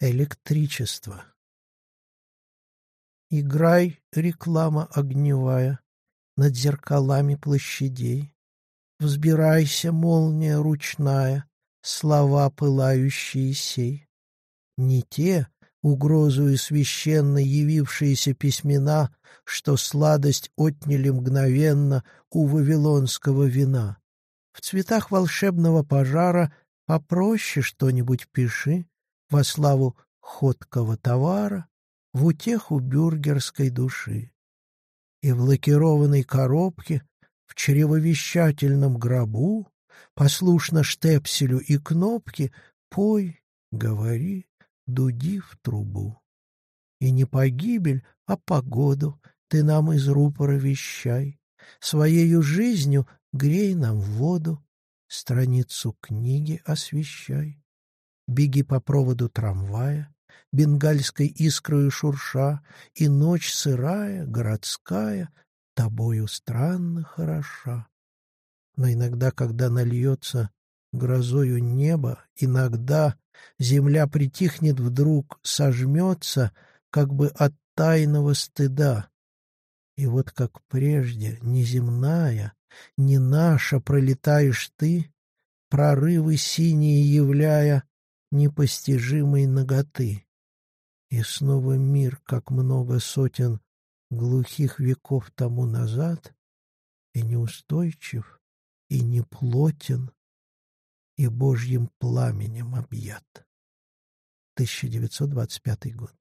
электричество. Играй, реклама огневая, над зеркалами площадей. Взбирайся, молния ручная, слова пылающие сей. Не те, угрозую священно явившиеся письмена, что сладость отняли мгновенно у вавилонского вина. В цветах волшебного пожара попроще что-нибудь пиши во славу ходкого товара, в утеху бюргерской души. И в лакированной коробке, в чревовещательном гробу, послушно штепселю и кнопке, пой, говори, дуди в трубу. И не погибель, а погоду ты нам из рупора вещай. Своею жизнью грей нам воду, страницу книги освещай. Беги по проводу трамвая, бенгальской искрою шурша, И ночь сырая, городская, тобою странно хороша. Но иногда, когда нальется грозою небо, иногда земля притихнет вдруг, сожмется, как бы от тайного стыда. И вот как прежде, неземная, не наша пролетаешь ты, прорывы синие являя непостижимой ноготы. И снова мир, как много сотен глухих веков тому назад, и неустойчив, и неплотен, и Божьим пламенем объят. 1925 год.